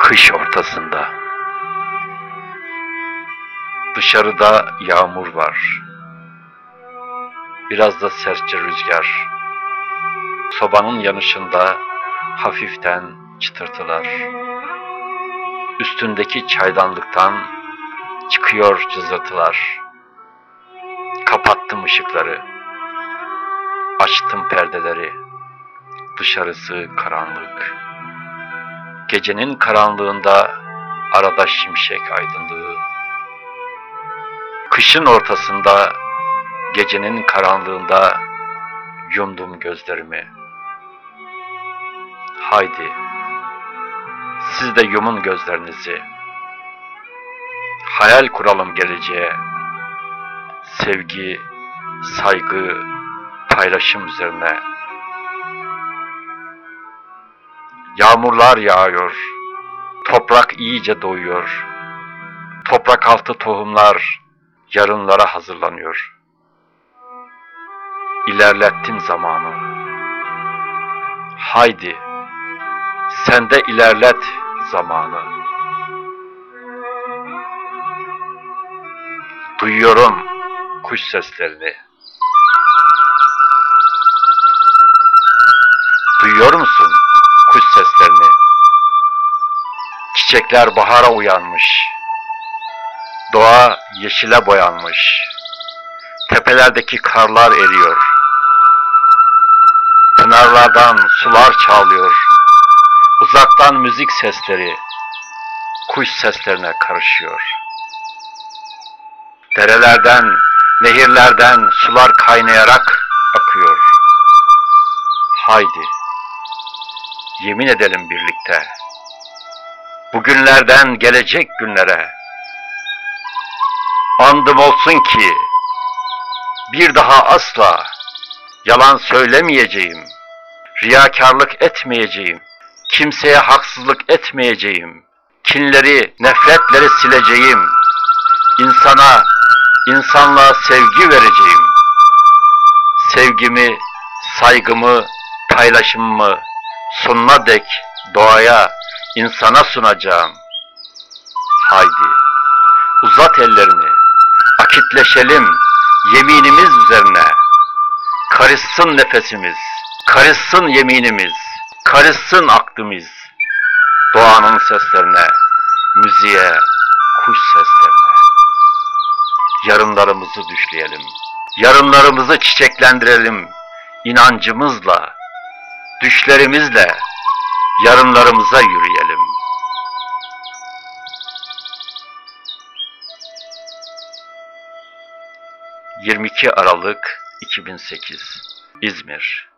Kış ortasında. Dışarıda yağmur var. Biraz da sertçe rüzgar. Sobanın yanışında hafiften çıtırtılar. Üstündeki çaydanlıktan çıkıyor cızırtılar. Kapattım ışıkları. Açtım perdeleri. Dışarısı karanlık. Gecenin karanlığında arada şimşek aydınlığı. Kışın ortasında, gecenin karanlığında yumdum gözlerimi. Haydi, siz de yumun gözlerinizi. Hayal kuralım geleceğe. Sevgi, saygı, paylaşım üzerine. Yağmurlar yağıyor. Toprak iyice doyuyor. Toprak altı tohumlar yarınlara hazırlanıyor. İlerlettim zamanı. Haydi, sen de ilerlet zamanı. Duyuyorum kuş seslerini. Duyuyor musun kuş seslerini? Çiçekler bahara uyanmış. Doğa yeşile boyanmış. Tepelerdeki karlar eriyor. Pınarlardan sular çağlıyor. Uzaktan müzik sesleri kuş seslerine karışıyor. Derelerden, nehirlerden sular kaynayarak akıyor. Haydi, yemin edelim birlikte. Bugünlerden gelecek günlere. Andım olsun ki bir daha asla yalan söylemeyeceğim. Riyakarlık etmeyeceğim. Kimseye haksızlık etmeyeceğim. Kinleri, nefretleri sileceğim. İnsana, insanlığa sevgi vereceğim. Sevgimi, saygımı, paylaşımımı sonuna dek doğaya, insana sunacağım. Haydi, uzat ellerini, akitleşelim yeminimiz üzerine. Karışsın nefesimiz, karışsın yeminimiz, karışsın aklımız. Doğanın seslerine, müziğe, kuş seslerine. Yarınlarımızı düşleyelim. Yarınlarımızı çiçeklendirelim. inancımızla, düşlerimizle yarınlarımıza yürüyelim. ...22 Aralık 2008 İzmir